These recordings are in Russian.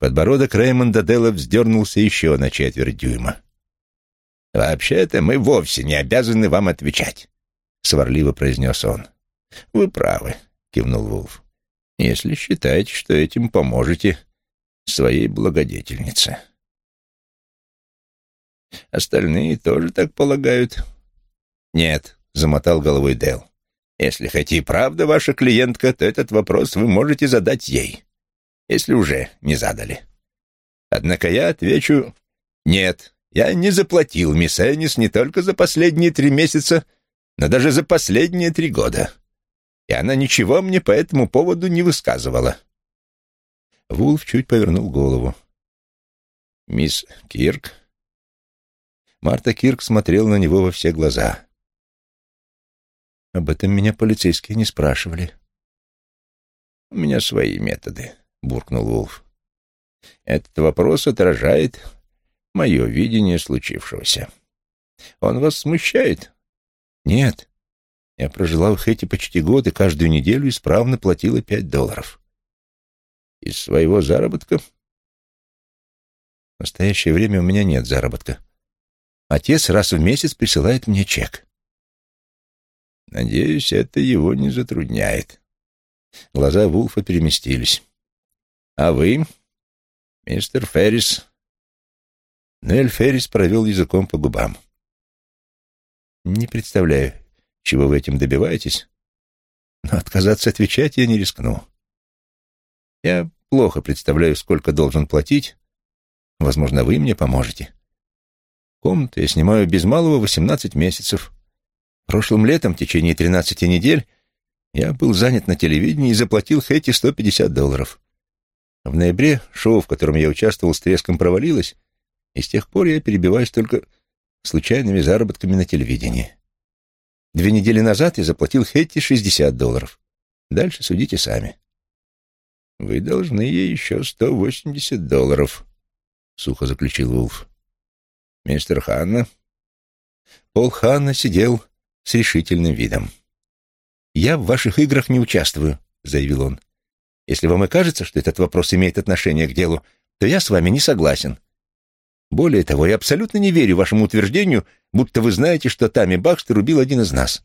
Подбородок Рэймонда Делла вздернулся еще на четверть дюйма. «Вообще-то мы вовсе не обязаны вам отвечать», — сварливо произнес он. «Вы правы», — кивнул Вулф. «Если считаете, что этим поможете своей благодетельнице». «Остальные тоже так полагают?» «Нет», — замотал головой Дэл. «Если хоть и правда ваша клиентка, то этот вопрос вы можете задать ей, если уже не задали. Однако я отвечу «нет». Я не заплатил мисс Эннис не только за последние три месяца, но даже за последние три года. И она ничего мне по этому поводу не высказывала. Вулф чуть повернул голову. «Мисс Кирк?» Марта Кирк смотрел на него во все глаза. «Об этом меня полицейские не спрашивали». «У меня свои методы», — буркнул Вулф. «Этот вопрос отражает мое видение случившегося. Он вас смущает?» «Нет. Я прожила в Хэти почти год и каждую неделю исправно платила пять долларов». «Из своего заработка?» «В настоящее время у меня нет заработка. Отец раз в месяц присылает мне чек». «Надеюсь, это его не затрудняет». Глаза Вулфа переместились. «А вы, мистер Феррис?» Нель Феррис провел языком по губам. Не представляю, чего вы этим добиваетесь, но отказаться отвечать я не рискну. Я плохо представляю, сколько должен платить. Возможно, вы мне поможете. Комнату я снимаю без малого 18 месяцев. Прошлым летом, в течение 13 недель, я был занят на телевидении и заплатил Хэти 150 долларов. В ноябре шоу, в котором я участвовал, с треском провалилось, и с тех пор я перебиваюсь только случайными заработками на телевидении. Две недели назад я заплатил Хетти 60 долларов. Дальше судите сами. Вы должны ей еще 180 долларов, сухо заключил Вулф. Мистер Ханна? Пол Ханна сидел с решительным видом. «Я в ваших играх не участвую», — заявил он. «Если вам и кажется, что этот вопрос имеет отношение к делу, то я с вами не согласен. Более того, я абсолютно не верю вашему утверждению, будто вы знаете, что Тами Бакстер убил один из нас.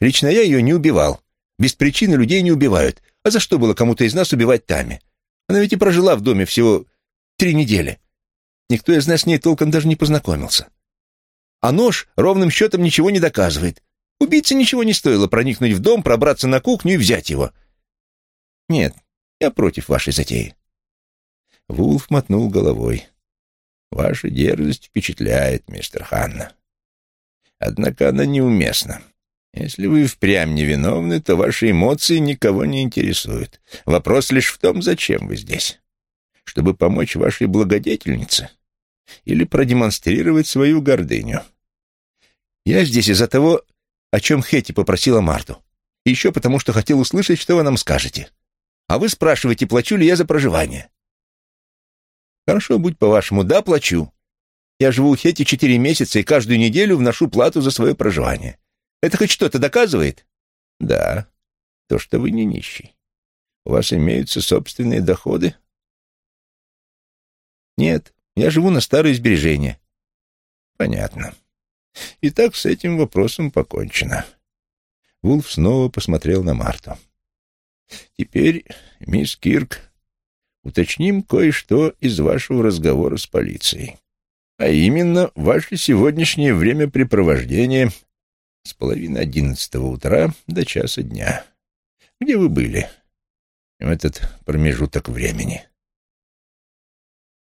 Лично я ее не убивал. Без причины людей не убивают. А за что было кому-то из нас убивать Тами? Она ведь и прожила в доме всего три недели. Никто из нас с ней толком даже не познакомился. А нож ровным счетом ничего не доказывает. Убийце ничего не стоило проникнуть в дом, пробраться на кухню и взять его. Нет, я против вашей затеи. Вулф мотнул головой. Ваша дерзость впечатляет, мистер Ханна. Однако она неуместна. Если вы впрямь невиновны, то ваши эмоции никого не интересуют. Вопрос лишь в том, зачем вы здесь. Чтобы помочь вашей благодетельнице или продемонстрировать свою гордыню. Я здесь из-за того, о чем Хэти попросила Марту. И еще потому, что хотел услышать, что вы нам скажете. А вы спрашиваете, плачу ли я за проживание. Хорошо, будь по-вашему, да, плачу. Я живу у Хети четыре месяца и каждую неделю вношу плату за свое проживание. Это хоть что-то доказывает? Да, то, что вы не нищий. У вас имеются собственные доходы? Нет, я живу на старые сбережения. Понятно. Итак, с этим вопросом покончено. Вулф снова посмотрел на Марту. Теперь, мисс Кирк, уточним кое-что из вашего разговора с полицией. А именно, ваше сегодняшнее времяпрепровождение с половины одиннадцатого утра до часа дня. Где вы были в этот промежуток времени?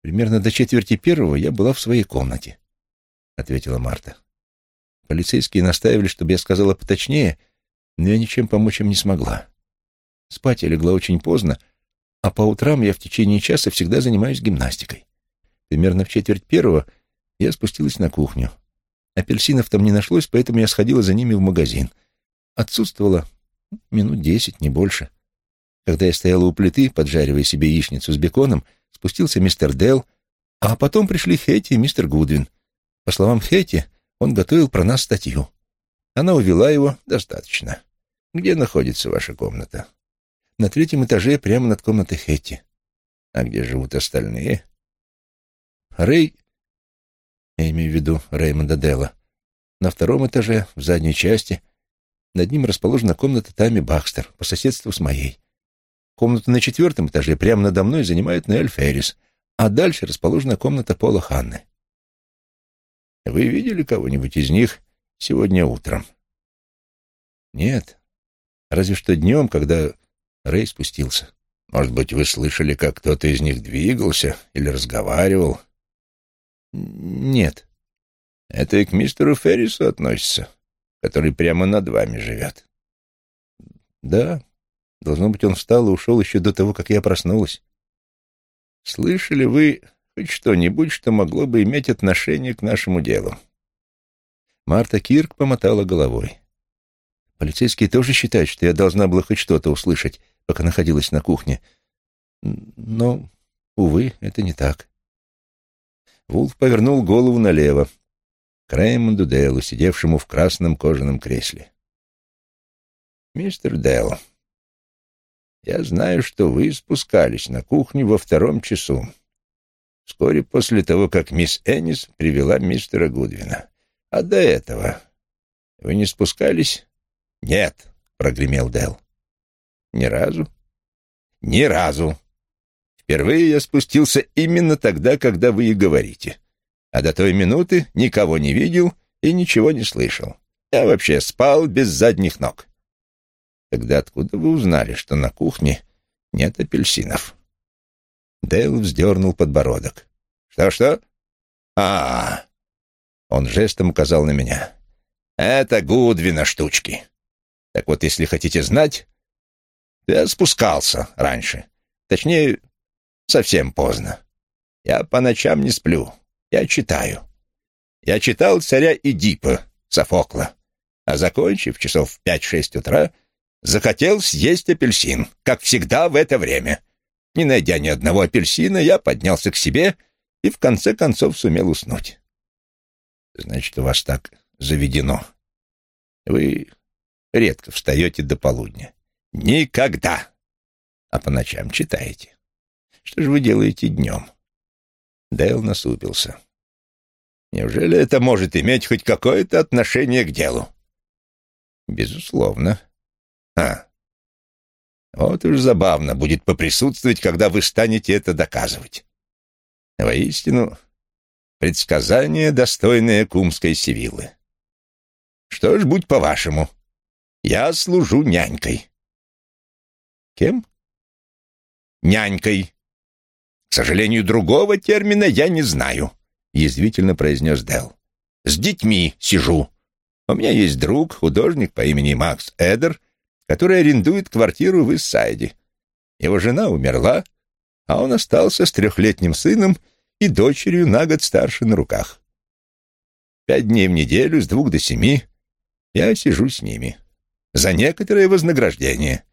Примерно до четверти первого я была в своей комнате, ответила Марта. Полицейские настаивали, чтобы я сказала поточнее, но я ничем помочь им не смогла. Спать я легла очень поздно, а по утрам я в течение часа всегда занимаюсь гимнастикой. Примерно в четверть первого я спустилась на кухню. Апельсинов там не нашлось, поэтому я сходила за ними в магазин. Отсутствовала минут десять, не больше. Когда я стояла у плиты, поджаривая себе яичницу с беконом, спустился мистер Делл, а потом пришли Хэтти и мистер Гудвин. По словам Хэтти, он готовил про нас статью. Она увела его достаточно. «Где находится ваша комната?» На третьем этаже прямо над комнатой Хэтти. А где живут остальные? Рэй, я имею в виду Рэймонда Делла, на втором этаже, в задней части, над ним расположена комната Тами Бакстер по соседству с моей. Комнату на четвертом этаже прямо надо мной занимает Ноэль Феррис, а дальше расположена комната Пола Ханны. Вы видели кого-нибудь из них сегодня утром? Нет, разве что днем, когда Рэй спустился. Может быть, вы слышали, как кто-то из них двигался или разговаривал? Нет. Это и к мистеру Феррису относится, который прямо над вами живет. Да, должно быть, он встал и ушел еще до того, как я проснулась. Слышали вы хоть что-нибудь, что могло бы иметь отношение к нашему делу? Марта Кирк помотала головой. Полицейские тоже считают, что я должна была хоть что-то услышать, пока находилась на кухне. Но, увы, это не так. Вулф повернул голову налево, к Реймонду Дейлу, сидевшему в красном кожаном кресле. «Мистер Дейл, я знаю, что вы спускались на кухню во втором часу, вскоре после того, как мисс Эннис привела мистера Гудвина. А до этого вы не спускались?» «Нет», — прогремел Дел. «Ни разу?» «Ни разу. Впервые я спустился именно тогда, когда вы и говорите. А до той минуты никого не видел и ничего не слышал. Я вообще спал без задних ног». «Тогда откуда вы узнали, что на кухне нет апельсинов?» Дейл вздернул подбородок. «Что-что?» а, -а, -а Он жестом указал на меня. «Это Гудвина штучки. Так вот, если хотите знать, я спускался раньше. Точнее, совсем поздно. Я по ночам не сплю. Я читаю. Я читал «Царя Эдипа» Софокла, а, закончив часов в пять-шесть утра, захотел съесть апельсин, как всегда в это время. Не найдя ни одного апельсина, я поднялся к себе и в конце концов сумел уснуть. Значит, у вас так заведено. Вы редко встаете до полудня. Никогда. А по ночам читаете. Что же вы делаете днем? Дейл насупился. Неужели это может иметь хоть какое-то отношение к делу? Безусловно. А, вот уж забавно будет поприсутствовать, когда вы станете это доказывать. Воистину, предсказание, достойное кумской Сивиллы. Что ж, будь по-вашему. Я служу нянькой. Кем? Нянькой. К сожалению, другого термина я не знаю, язвительно произнес Дел. С детьми сижу. У меня есть друг, художник по имени Макс Эдер, который арендует квартиру в Иссайде. Его жена умерла, а он остался с трехлетним сыном и дочерью на год старше на руках. Пять дней в неделю, с двух до семи, я сижу с ними за некоторое вознаграждение.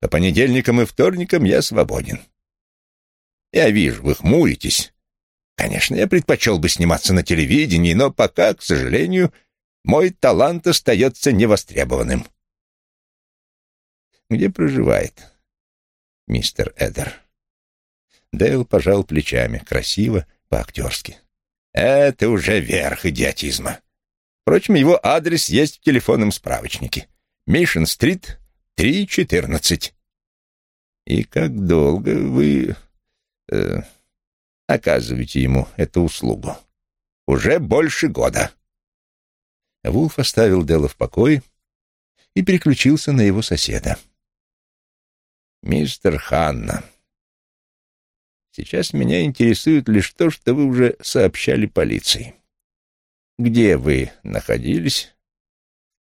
По понедельникам и вторникам я свободен. Я вижу, вы хмуритесь. Конечно, я предпочел бы сниматься на телевидении, но пока, к сожалению, мой талант остается невостребованным. Где проживает мистер Эдер? Дейл пожал плечами, красиво, по-актерски. Это уже верх идиотизма. Впрочем, его адрес есть в телефонном справочнике. Мишен-стрит, 3.14. И как долго вы э, оказываете ему эту услугу? Уже больше года. Вулф оставил Делла в покое и переключился на его соседа. «Мистер Ханна, сейчас меня интересует лишь то, что вы уже сообщали полиции. Где вы находились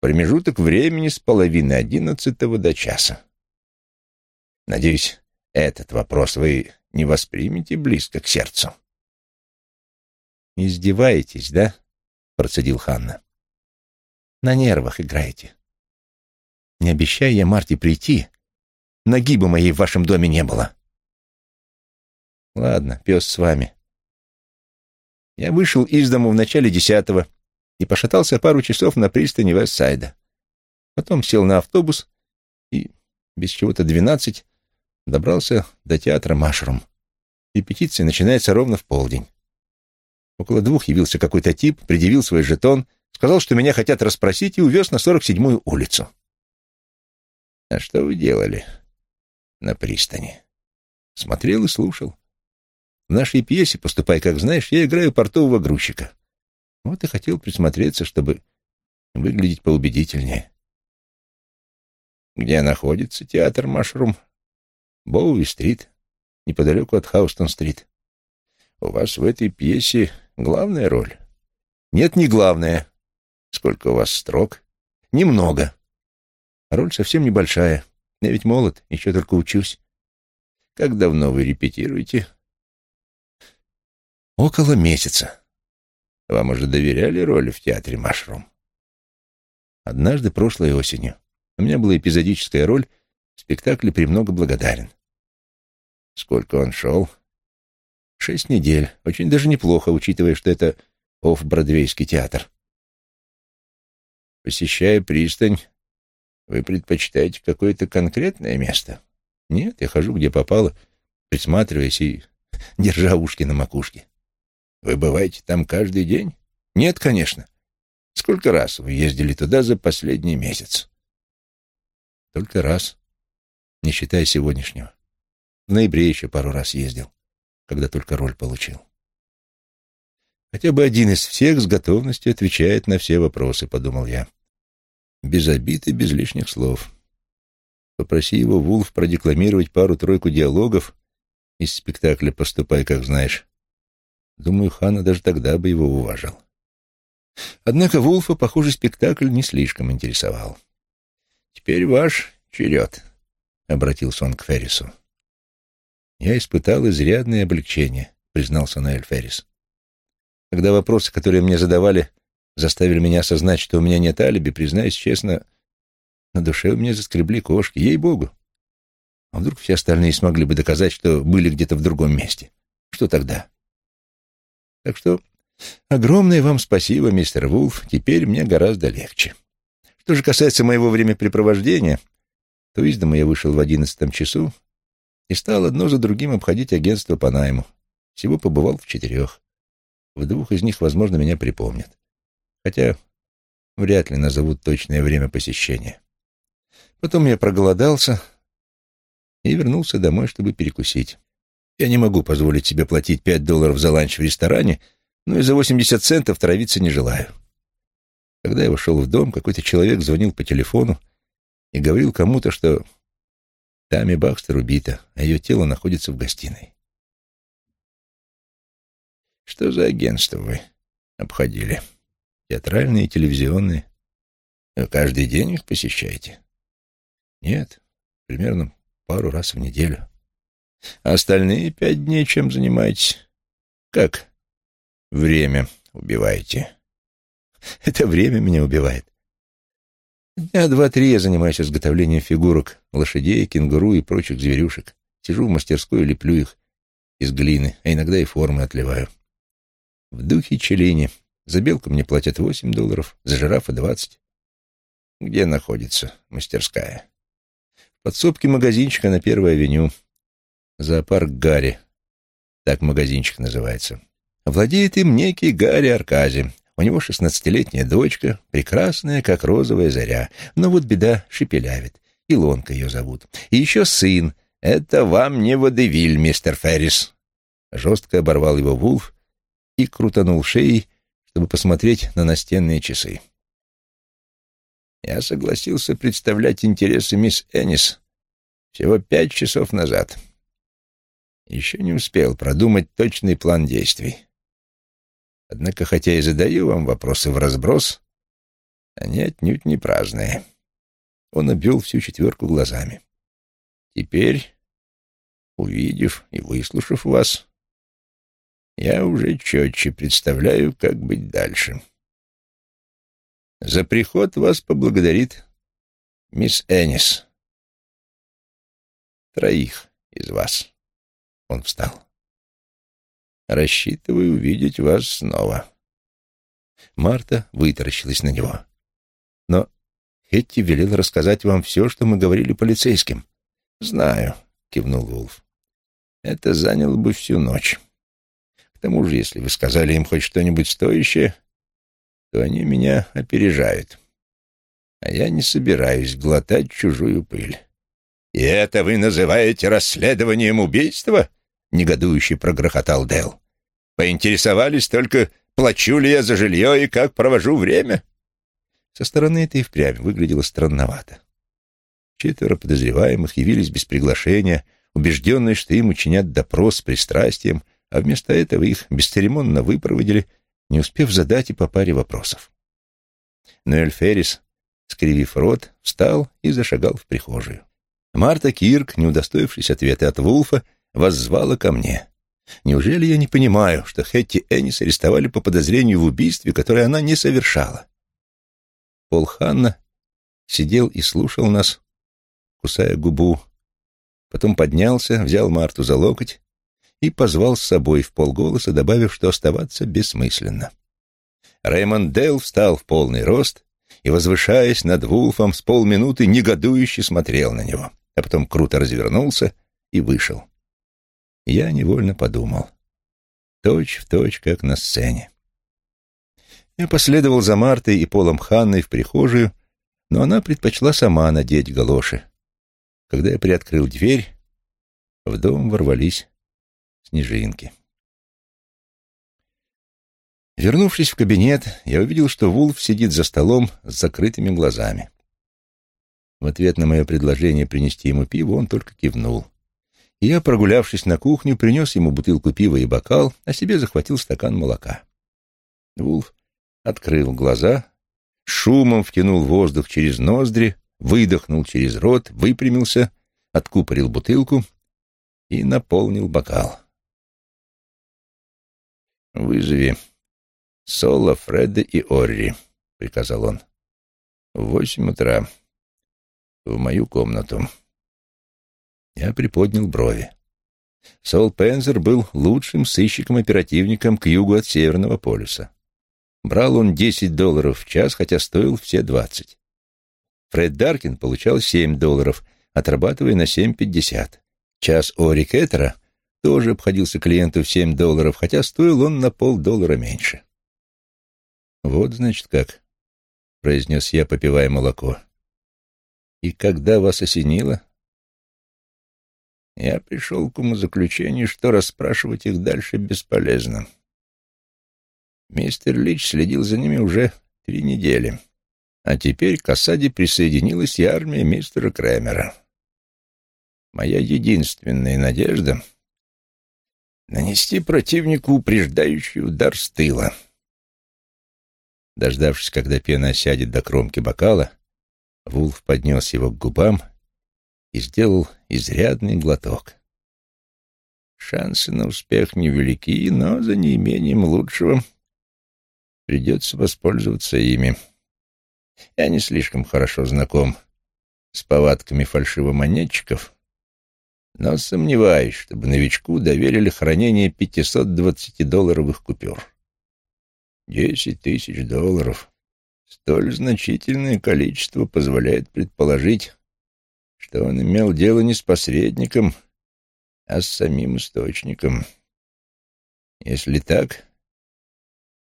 Промежуток времени с половины одиннадцатого до часа. Надеюсь, этот вопрос вы не воспримете близко к сердцу. «Издеваетесь, да?» — процедил Ханна. «На нервах играете. Не обещая я Марте прийти, ноги бы моей в вашем доме не было». «Ладно, пес с вами». Я вышел из дому в начале десятого, и пошатался пару часов на пристани Вестсайда. Потом сел на автобус и без чего-то двенадцать добрался до театра Машрум. Репетиция начинается ровно в полдень. Около двух явился какой-то тип, предъявил свой жетон, сказал, что меня хотят расспросить, и увез на 47-ю улицу. А что вы делали на пристани? Смотрел и слушал. В нашей пьесе «Поступай, как знаешь» я играю портового грузчика. Вот и хотел присмотреться, чтобы выглядеть поубедительнее. Где находится театр «Машрум»? Боуи-стрит, неподалеку от Хаустон-стрит. У вас в этой пьесе главная роль? Нет, не главная. Сколько у вас строк? Немного. Роль совсем небольшая. Я ведь молод, еще только учусь. Как давно вы репетируете? Около месяца. Вам уже доверяли роли в театре «Машрум»? Однажды прошлой осенью. У меня была эпизодическая роль в спектакле «Премного благодарен». Сколько он шел? Шесть недель. Очень даже неплохо, учитывая, что это офф-бродвейский театр. Посещая пристань, вы предпочитаете какое-то конкретное место? Нет, я хожу где попало, присматриваясь и держа ушки на макушке. Вы бываете там каждый день? Нет, конечно. Сколько раз вы ездили туда за последний месяц? Только раз, не считая сегодняшнего. В ноябре еще пару раз ездил, когда только роль получил. Хотя бы один из всех с готовностью отвечает на все вопросы, подумал я. Без обид и без лишних слов. Попроси его, Вулф, продекламировать пару-тройку диалогов из спектакля «Поступай, как знаешь». Думаю, Хана даже тогда бы его уважил. Однако Вулфа, похоже, спектакль не слишком интересовал. «Теперь ваш черед», — обратился он к Феррису. «Я испытал изрядное облегчение», — признался Ноэль Феррис. Когда вопросы, которые мне задавали, заставили меня осознать, что у меня нет алиби, признаюсь честно, на душе у меня заскребли кошки, ей-богу. А вдруг все остальные смогли бы доказать, что были где-то в другом месте? Что тогда? Так что огромное вам спасибо, мистер Вулф, теперь мне гораздо легче. Что же касается моего времяпрепровождения, то из дома я вышел в одиннадцатом часу и стал одно за другим обходить агентство по найму. Всего побывал в четырех. В двух из них, возможно, меня припомнят. Хотя вряд ли назовут точное время посещения. Потом я проголодался и вернулся домой, чтобы перекусить. Я не могу позволить себе платить пять долларов за ланч в ресторане, но и за восемьдесят центов травиться не желаю. Когда я вошел в дом, какой-то человек звонил по телефону и говорил кому-то, что Тами Бакстер убита, а ее тело находится в гостиной. Что за агентство вы обходили? Театральные, телевизионные. Вы каждый день их посещаете? Нет, примерно пару раз в неделю. А остальные пять дней чем занимаетесь? Как время убиваете? Это время меня убивает. Дня два-три я занимаюсь изготовлением фигурок, лошадей, кенгуру и прочих зверюшек. Сижу в мастерской и леплю их из глины, а иногда и формы отливаю. В духе Челини. За белку мне платят восемь долларов, за жирафа двадцать. Где находится мастерская? В подсобке магазинчика на Первой авеню. Зоопарк Гарри. Так магазинчик называется. Владеет им некий Гарри Аркази. У него шестнадцатилетняя дочка, прекрасная, как розовая заря. Но вот беда шепелявит. Илонка ее зовут. И еще сын. Это вам не водевиль, мистер Феррис. Жестко оборвал его Вулф и крутанул шеей, чтобы посмотреть на настенные часы. Я согласился представлять интересы мисс Эннис всего пять часов назад. Еще не успел продумать точный план действий. Однако, хотя и задаю вам вопросы в разброс, они отнюдь не праздные. Он обвел всю четверку глазами. Теперь, увидев и выслушав вас, я уже четче представляю, как быть дальше. За приход вас поблагодарит мисс Эннис. Троих из вас. Он встал. Рассчитываю увидеть вас снова. Марта вытаращилась на него. Но Хетти велел рассказать вам все, что мы говорили полицейским. Знаю, кивнул Вулф. Это заняло бы всю ночь. К тому же, если вы сказали им хоть что-нибудь стоящее, то они меня опережают. А я не собираюсь глотать чужую пыль. «И это вы называете расследованием убийства?» — негодующе прогрохотал Дел. «Поинтересовались только, плачу ли я за жилье и как провожу время?» Со стороны это и впрямь выглядело странновато. Четверо подозреваемых явились без приглашения, убежденные, что им учинят допрос с пристрастием, а вместо этого их бесцеремонно выпроводили, не успев задать и по паре вопросов. Ноэль Феррис, скривив рот, встал и зашагал в прихожую. Марта Кирк, не удостоившись ответа от Вулфа, воззвала ко мне. Неужели я не понимаю, что Хэтти Эннис арестовали по подозрению в убийстве, которое она не совершала? Пол Ханна сидел и слушал нас, кусая губу, потом поднялся, взял Марту за локоть и позвал с собой в полголоса, добавив, что оставаться бессмысленно. Рэймонд Дейл встал в полный рост и, возвышаясь над Вулфом, с полминуты негодующе смотрел на него, а потом круто развернулся и вышел. Я невольно подумал. Точь в точь, как на сцене. Я последовал за Мартой и Полом Ханной в прихожую, но она предпочла сама надеть галоши. Когда я приоткрыл дверь, в дом ворвались снежинки. Вернувшись в кабинет, я увидел, что Вулф сидит за столом с закрытыми глазами. В ответ на мое предложение принести ему пиво он только кивнул. И я, прогулявшись на кухню, принес ему бутылку пива и бокал, а себе захватил стакан молока. Вулф открыл глаза, шумом втянул воздух через ноздри, выдохнул через рот, выпрямился, откупорил бутылку и наполнил бокал. «Вызови Соло, Фреда и Орри», — приказал он. «В восемь утра. В мою комнату». Я приподнял брови. Сол Пензер был лучшим сыщиком-оперативником к югу от Северного полюса. Брал он десять долларов в час, хотя стоил все двадцать. Фред Даркин получал 7 долларов, отрабатывая на 7,50. Час Ори Кеттера тоже обходился клиенту в 7 долларов, хотя стоил он на полдоллара меньше. «Вот, значит, как», — произнес я, попивая молоко. «И когда вас осенило?» Я пришел к умозаключению, что расспрашивать их дальше бесполезно. Мистер Лич следил за ними уже три недели. А теперь к осаде присоединилась и армия мистера Крэмера. Моя единственная надежда — нанести противнику упреждающий удар с тыла. Дождавшись, когда пена осядет до кромки бокала, Вулф поднес его к губам и сделал изрядный глоток. Шансы на успех невелики, но за неимением лучшего придется воспользоваться ими. Я не слишком хорошо знаком с повадками фальшивомонетчиков, но сомневаюсь, чтобы новичку доверили хранение 520-долларовых купюр. Десять тысяч долларов. Столь значительное количество позволяет предположить, что он имел дело не с посредником, а с самим источником. Если так,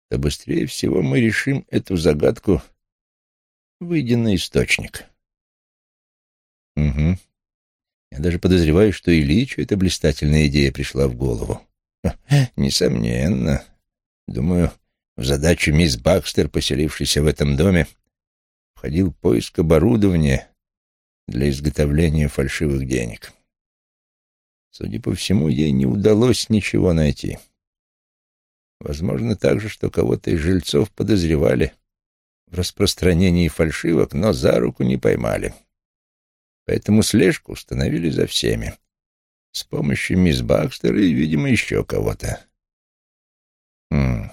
то быстрее всего мы решим эту загадку выйдя на источник. Угу. Я даже подозреваю, что Ильичу эта блистательная идея пришла в голову. Несомненно. Думаю, в задачу мисс Бакстер, поселившейся в этом доме, входил поиск оборудования для изготовления фальшивых денег. Судя по всему, ей не удалось ничего найти. Возможно также, что кого-то из жильцов подозревали в распространении фальшивок, но за руку не поймали. Поэтому слежку установили за всеми. С помощью мисс Бакстер и, видимо, еще кого-то. Хм.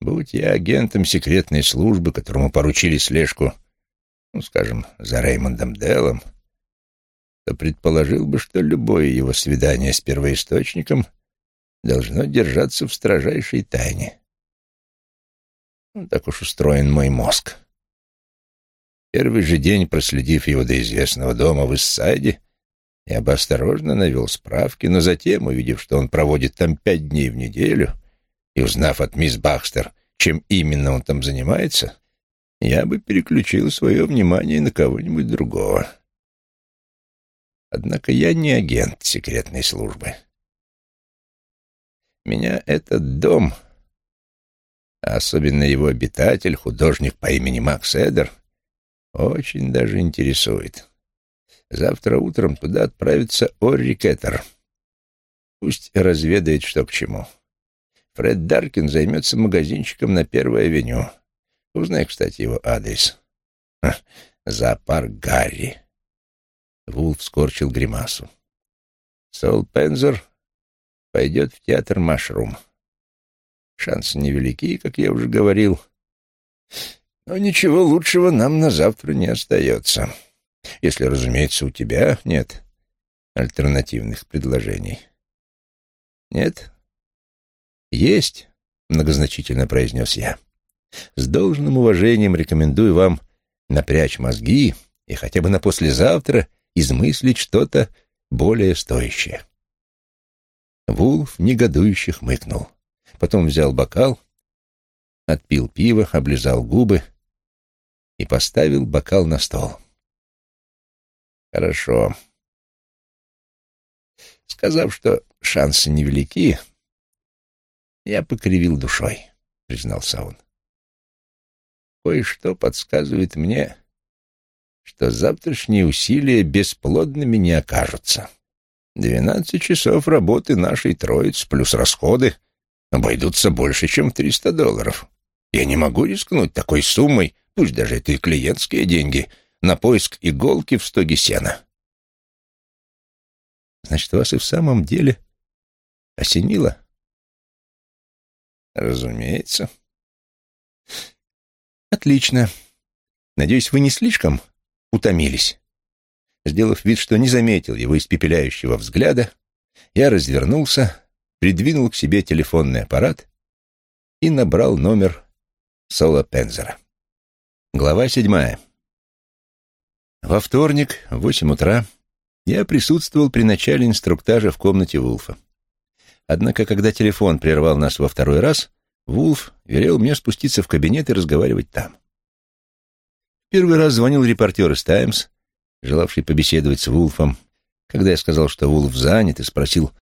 Будь я агентом секретной службы, которому поручили слежку, ну, скажем, за Реймондом Деллом, то предположил бы, что любое его свидание с первоисточником должно держаться в строжайшей тайне. Ну, так уж устроен мой мозг. Первый же день, проследив его до известного дома в Иссайде, Я бы осторожно навел справки, но затем, увидев, что он проводит там пять дней в неделю, и узнав от мисс Бахстер, чем именно он там занимается, я бы переключил свое внимание на кого-нибудь другого. Однако я не агент секретной службы. Меня этот дом, а особенно его обитатель, художник по имени Макс Эдер, очень даже интересует. Завтра утром туда отправится Орри Кеттер. Пусть разведает, что к чему. Фред Даркин займется магазинчиком на Первой авеню. Узнай, кстати, его адрес. Ха, зоопарк Гарри. Вулф скорчил гримасу. Сол Пензер пойдет в театр Машрум. Шансы невелики, как я уже говорил. Но ничего лучшего нам на завтра не остается. Если, разумеется, у тебя нет альтернативных предложений. Нет? Есть, многозначительно произнес я. С должным уважением рекомендую вам напрячь мозги и хотя бы на послезавтра измыслить что-то более стоящее. Вулф негодующе хмыкнул. Потом взял бокал, отпил пиво, облизал губы и поставил бокал на стол. Хорошо. Сказав, что шансы невелики, я покривил душой, признался он. Кое-что подсказывает мне, что завтрашние усилия бесплодными не окажутся. Двенадцать часов работы нашей троицы плюс расходы обойдутся больше, чем триста долларов. Я не могу рискнуть такой суммой, пусть даже это и клиентские деньги, на поиск иголки в стоге сена. Значит, вас и в самом деле осенило? Разумеется. Отлично. Надеюсь, вы не слишком утомились. Сделав вид, что не заметил его испепеляющего взгляда, я развернулся, придвинул к себе телефонный аппарат и набрал номер Соло Пензера. Глава седьмая. Во вторник в восемь утра я присутствовал при начале инструктажа в комнате Вулфа. Однако, когда телефон прервал нас во второй раз, Вулф велел мне спуститься в кабинет и разговаривать там. Первый раз звонил репортер из «Таймс», желавший побеседовать с Вулфом. Когда я сказал, что Вулф занят, и спросил,